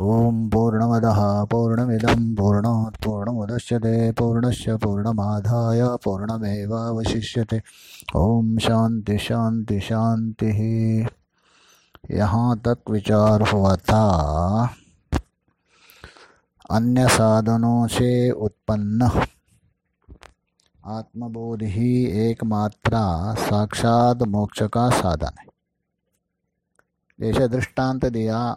ॐ पूर्णमदः पूर्णमिदं पूर्णात् पूर्णमुदच्यते पूर्णस्य पूर्णमादाय पूर्णमेवावशिष्यते। ॐ शांति शांति शांति यहाँ तक विचार हुआ था। अन्य साधनों से उत्पन्न। आत्मबोध ही एकमात्रा साक्षात मोक्ष का साधन है। जैसे दृष्टांत दिया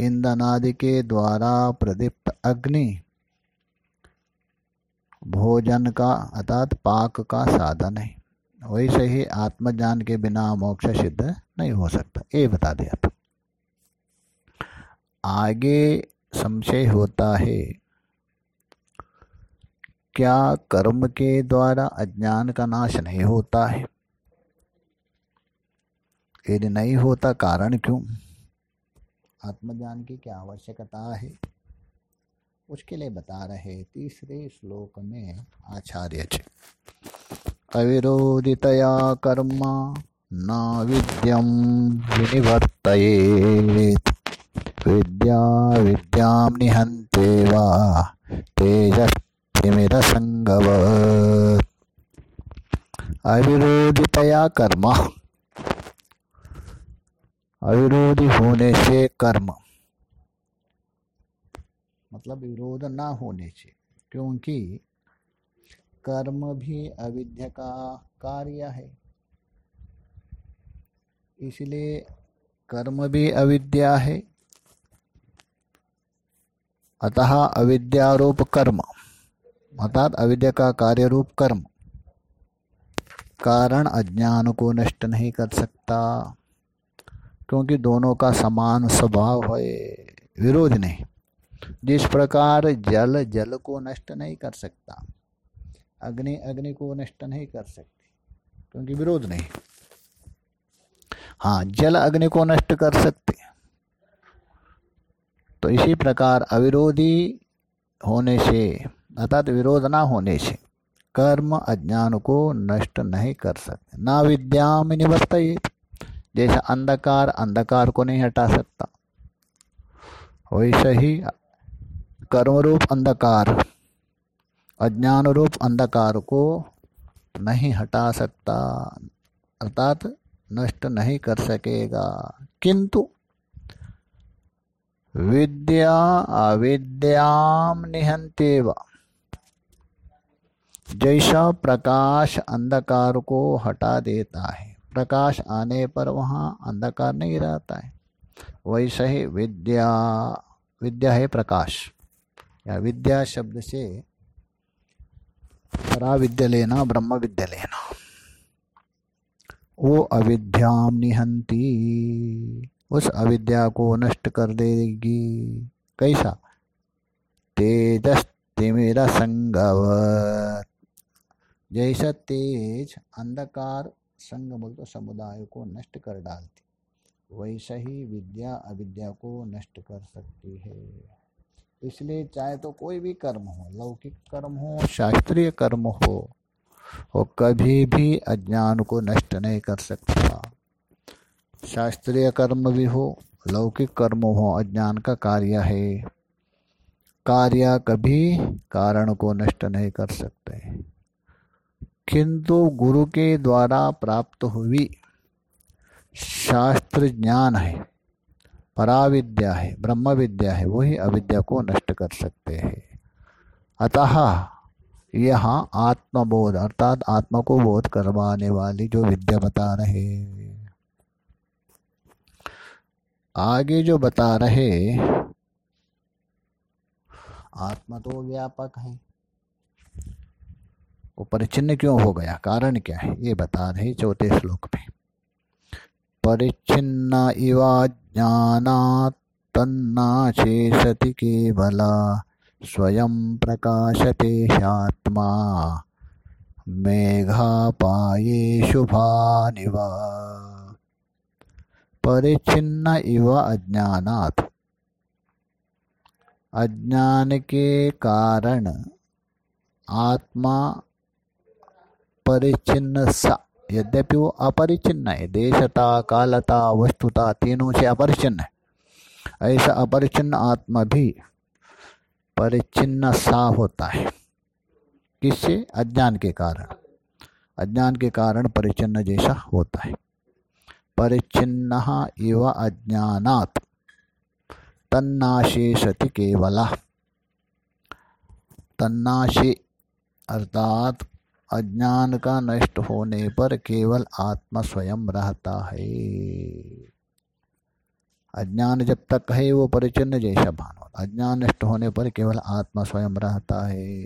ईंधन आदि के द्वारा प्रदीप्त अग्नि। भोजन का अर्थात पाक का साधन है। वैसे ही आत्मज्ञान के बिना मोक्ष सिद्ध नहीं हो सकता। ये बता दिया था आगे संशय होता है, क्या कर्म के द्वारा अज्ञान का नाश नहीं होता है? यदि नहीं होता, कारण क्यों? आत्मज्ञान की क्या आवश्यकता है? उसके लिए बता रहे तीसरे श्लोक में आचार्य जी, अविरोधितया कर्म न विद्यम विनिवर्तयेत विद्या विद्यां निहन्ते वा अविरोधितया कर्म अविरोधी होने से कर्म। मतलब विरोध ना होने से, क्योंकि कर्म भी अविद्या का कार्य है। इसलिए कर्म भी अविद्या है। अतः अविद्यारूप कर्म, अर्थात अविद्या का कार्य रूप कर्म। कारण अज्ञान को नष्ट नहीं कर सकता। क्योंकि दोनों का समान स्वभाव है, विरोध नहीं। जिस प्रकार जल जल को नष्ट नहीं कर सकता, अग्नि अग्नि को नष्ट नहीं कर सकती, क्योंकि विरोध नहीं। हाँ जल, अग्नि को नष्ट कर सकते। तो इसी प्रकार अविरोधी होने से, अर्थात विरोध ना होने से, कर्म अज्ञान को नष्ट नहीं कर सकते। ना विद्या में निवर्तित जैसा अंधकार अंधकार को नहीं हटा सकता। वैसे ही कर्म रूप अंधकार अज्ञान रूप अंधकार को नहीं हटा सकता, अर्थात नष्ट नहीं कर सकेगा। किंतु विद्या अविद्याम निहंतेव जैसा प्रकाश अंधकार को हटा देता है। प्रकाश आने पर वहाँ अंधकार नहीं रहता है। वैसे ही विद्या विद्या है प्रकाश। या विद्या शब्द से परा विद्या लेना ब्रह्म विद्या लेना। वो अविद्याम निहंती, उस अविद्या को नष्ट कर देगी। कैसा? तेजस तिमिरा संगवत। जैसा तेज अंधकार संग समुदाय को नष्ट कर डालती। वैसा ही विद्या अविद्या को नष्ट कर सकती है। इसलिए चाहे तो कोई भी कर्म हो, लौकिक कर्म हो, शास्त्रीय कर्म हो, वो कभी भी अज्ञान को नष्ट नहीं कर सकता। शास्त्रीय कर्म भी हो, लौकिक कर्म हो, अज्ञान का कार्य है। कार्य कभी कारण को नष्ट नहीं कर सकते। किंतु गुरु के द्वारा प्राप्त हुई शास्त्र ज्ञान है, पराविद्या है ब्रह्म विद्या है, वही अविद्या को नष्ट कर सकते हैं। अतः यहाँ आत्मबोध, अर्थात आत्मा को बोध करवाने वाली जो विद्या बता रहे आगे जो बता रहे, आत्मा तो व्यापक है। वो परिचिन्न क्यों हो गया? कारण क्या है? ये बता रहे चौथे श्लोक में। परिच्छिन्न इवा ज्ञानात्तन्नाशेषति केवला, स्वयं प्रकाशते शात्मा मेघापाये शुभानिव परिच्छिन्न इव अज्ञानात्। अज्ञान के कारण आत्मा परिचिन्न सा यद्यपि वो अपरिचिन्न है, देशता, कालता, वस्तुता तीनों से अपरिचिन्न है। ऐसा अपरिचिन्न आत्मा भी परिचिन्न सा होता है। किससे? अज्ञान के कारण। अज्ञान के कारण परिचिन्न जैसा होता है। परिचिन्न इव अज्ञानात। तन्नाशेषति केवला। तन्नाशे अर्थात अज्ञान का नष्ट होने पर केवल आत्मा स्वयं रहता है। अज्ञान जब तक है, वो परिचिन्न जैसा भान अज्ञान नष्ट होने पर केवल आत्मा स्वयं रहता है।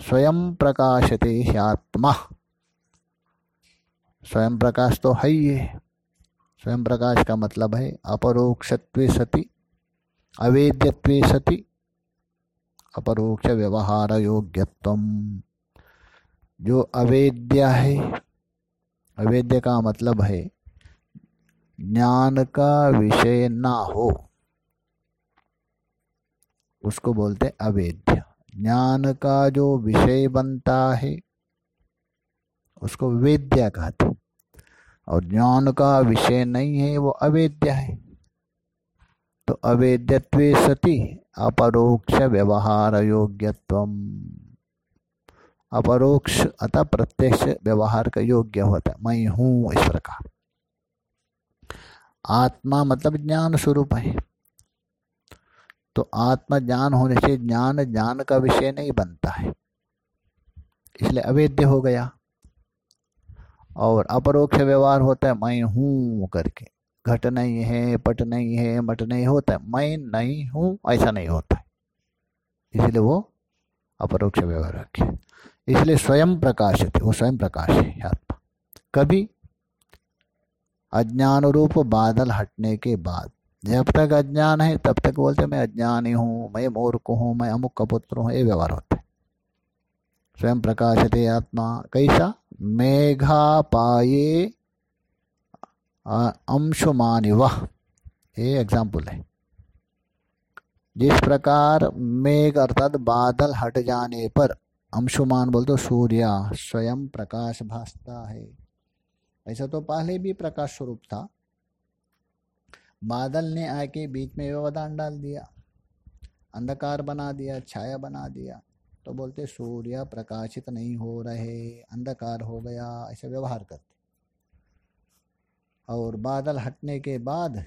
स्वयं प्रकाशते ही आत्मा। स्वयं प्रकाश तो है ही है। स्वयं प्रकाश का मतलब है अपरोक्षत्व सति, अवेद्यत्व सति, अपरोक्ष व्यवहार योग्यत्व जो अवेद्या है, अवेद्य का मतलब है, ज्ञान का विषय ना हो, उसको बोलते अवेद्य। ज्ञान का जो विषय बनता है, उसको वेद्य कहते और ज्ञान का विषय नहीं है, वो अवेद्य है। तो अवेद्यत्व सति, अपरोक्ष व्यवहार योग्यत्व अपरोक्ष, अतः प्रत्यक्ष व्यवहार का योग्य होता है। मैं हूँ इस प्रकार आत्मा मतलब ज्ञान स्वरूप है। तो आत्मा ज्ञान होने से ज्ञान ज्ञान का विषय नहीं बनता है। इसलिए अवेद्य हो गया। और अपरोक्ष व्यवहार होता है, मैं हूँ करके। घट नहीं है, पट नहीं है, मट नहीं होता है। मैं नहीं हूँ, ऐसा नहीं होता है। इसलिए वो अपरोक्ष व्यवहार रखे। इसलिए स्वयं प्रकाश थे वो स्वयं प्रकाश है आत्मा कभी अज्ञान रूप बादल हटने के बाद, जब तक अज्ञान है, तब तक बोलते मैं अज्ञानी हूँ, मैं मूर्ख हूँ, मैं अमुक का पुत्र हूँ, ये व्यवहार होता है। स्वयं प्रकाशते आत्मा, कैसा? मेघा पाए अंशुमान, वह, ये एग्ज़ाम्पल है। जिस प्रकार मेघ अर्थात बादल हट जाने पर अंशुमान बोलते सूर्य स्वयं प्रकाश भासता है। ऐसा तो पहले भी प्रकाश स्वरूप था। बादल ने आके बीच में व्यवधान डाल दिया, अंधकार बना दिया, छाया बना दिया। तो बोलते, सूर्य प्रकाशित नहीं हो रहे, अंधकार हो गया। ऐसा व्यवहार करते। और बादल हटने के बाद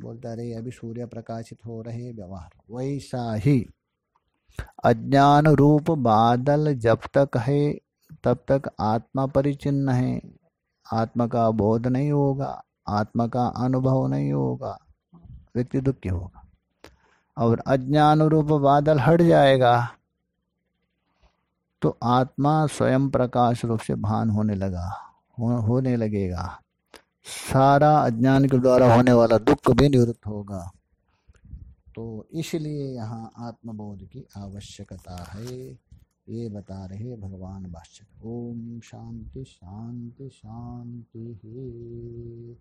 बोलता, अरे, अभी सूर्य प्रकाशित हो रहे, व्यवहार वैसा ही। अज्ञान रूप बादल जब तक है तब तक आत्मा परिचिन्न है। आत्मा का बोध नहीं होगा आत्मा का अनुभव नहीं होगा व्यक्ति दुखी होगा। और अज्ञान रूप बादल हट जाएगा तो आत्मा स्वयं प्रकाश रूप से भान होने लगा हो, होने लगेगा। सारा अज्ञान के द्वारा होने वाला दुख भी निवृत्त होगा। तो इसलिए यहाँ आत्मबोध की आवश्यकता है। ये बता रहे भगवान भाष्य। ओम शांति शांति शांति